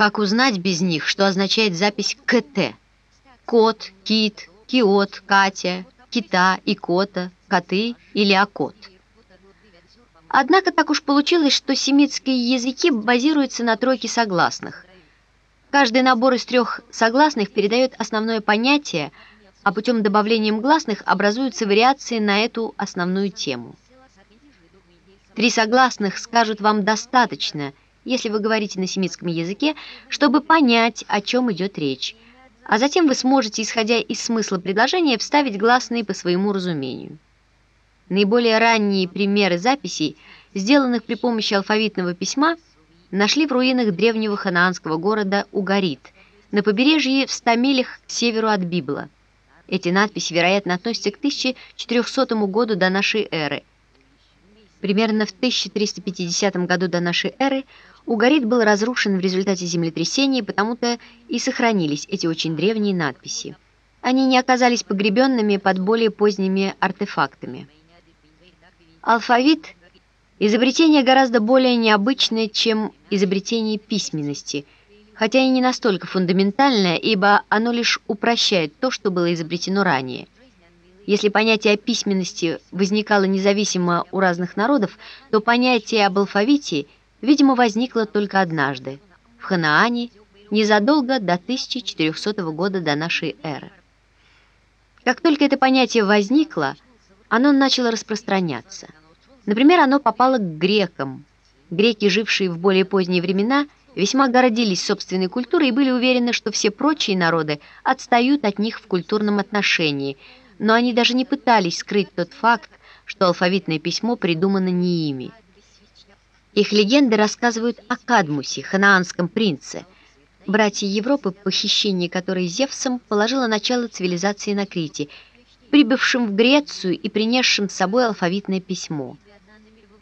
Как узнать без них, что означает запись КТ? Кот, кит, киот, Катя, кита, икота, коты или акот. Однако так уж получилось, что семитские языки базируются на тройке согласных. Каждый набор из трех согласных передает основное понятие, а путем добавления гласных образуются вариации на эту основную тему. Три согласных скажут вам достаточно, если вы говорите на семитском языке, чтобы понять, о чем идет речь, а затем вы сможете, исходя из смысла предложения, вставить гласные по своему разумению. Наиболее ранние примеры записей, сделанных при помощи алфавитного письма, нашли в руинах древнего ханаанского города Угарит, на побережье в 100 милях к северу от Библа. Эти надписи, вероятно, относятся к 1400 году до нашей эры. Примерно в 1350 году до нашей эры Угарит был разрушен в результате землетрясения, потому-то и сохранились эти очень древние надписи. Они не оказались погребенными под более поздними артефактами. Алфавит – изобретение гораздо более необычное, чем изобретение письменности, хотя и не настолько фундаментальное, ибо оно лишь упрощает то, что было изобретено ранее. Если понятие о письменности возникало независимо у разных народов, то понятие об алфавите, видимо, возникло только однажды, в Ханаане, незадолго до 1400 года до нашей эры. Как только это понятие возникло, оно начало распространяться. Например, оно попало к грекам. Греки, жившие в более поздние времена, весьма гордились собственной культурой и были уверены, что все прочие народы отстают от них в культурном отношении, но они даже не пытались скрыть тот факт, что алфавитное письмо придумано не ими. Их легенды рассказывают о Кадмусе, ханаанском принце, братья Европы, похищение которой Зевсом положило начало цивилизации на Крите – прибывшим в Грецию и принесшим с собой алфавитное письмо.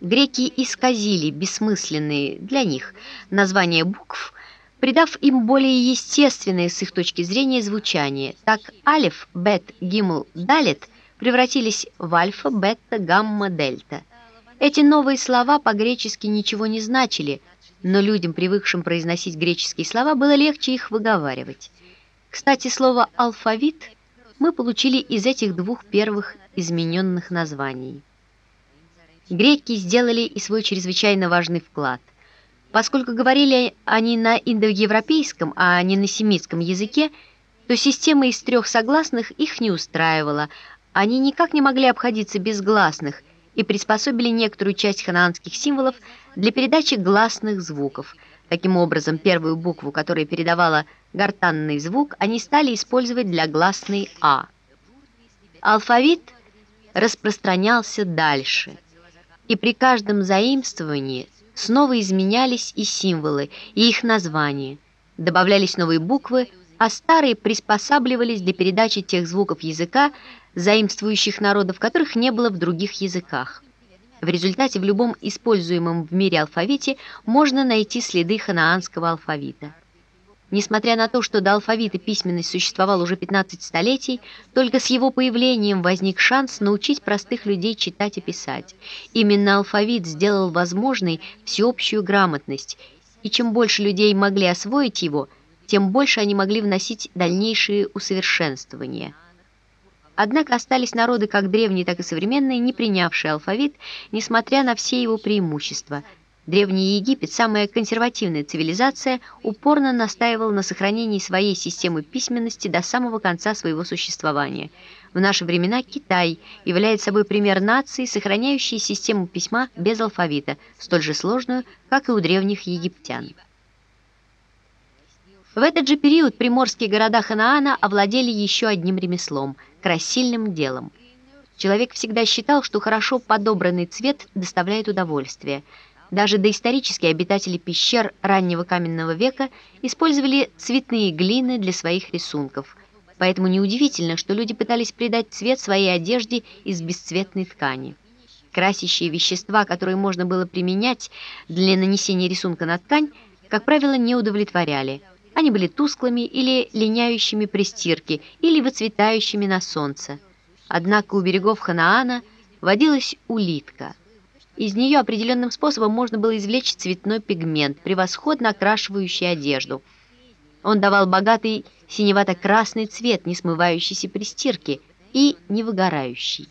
Греки исказили бессмысленные для них названия букв, придав им более естественное с их точки зрения звучание. Так алиф, бет, гимл, далет превратились в альфа, бета, гамма, дельта. Эти новые слова по-гречески ничего не значили, но людям, привыкшим произносить греческие слова, было легче их выговаривать. Кстати, слово «алфавит» мы получили из этих двух первых измененных названий. Греки сделали и свой чрезвычайно важный вклад. Поскольку говорили они на индоевропейском, а не на семитском языке, то система из трех согласных их не устраивала, они никак не могли обходиться без гласных и приспособили некоторую часть ханаанских символов для передачи гласных звуков. Таким образом, первую букву, которая передавала гортанный звук они стали использовать для гласной «а». Алфавит распространялся дальше, и при каждом заимствовании снова изменялись и символы, и их названия, добавлялись новые буквы, а старые приспосабливались для передачи тех звуков языка, заимствующих народов, которых не было в других языках. В результате в любом используемом в мире алфавите можно найти следы ханаанского алфавита. Несмотря на то, что до алфавита письменность существовал уже 15 столетий, только с его появлением возник шанс научить простых людей читать и писать. Именно алфавит сделал возможной всеобщую грамотность, и чем больше людей могли освоить его, тем больше они могли вносить дальнейшие усовершенствования. Однако остались народы как древние, так и современные, не принявшие алфавит, несмотря на все его преимущества – Древний Египет, самая консервативная цивилизация, упорно настаивал на сохранении своей системы письменности до самого конца своего существования. В наши времена Китай является собой пример нации, сохраняющей систему письма без алфавита, столь же сложную, как и у древних египтян. В этот же период приморские города Ханаана овладели еще одним ремеслом – красильным делом. Человек всегда считал, что хорошо подобранный цвет доставляет удовольствие – даже доисторические обитатели пещер раннего каменного века использовали цветные глины для своих рисунков. Поэтому неудивительно, что люди пытались придать цвет своей одежде из бесцветной ткани. Красящие вещества, которые можно было применять для нанесения рисунка на ткань, как правило, не удовлетворяли. Они были тусклыми или линяющими при стирке, или выцветающими на солнце. Однако у берегов Ханаана водилась улитка – Из нее определенным способом можно было извлечь цветной пигмент, превосходно окрашивающий одежду. Он давал богатый синевато-красный цвет, не смывающийся при стирке и не выгорающий.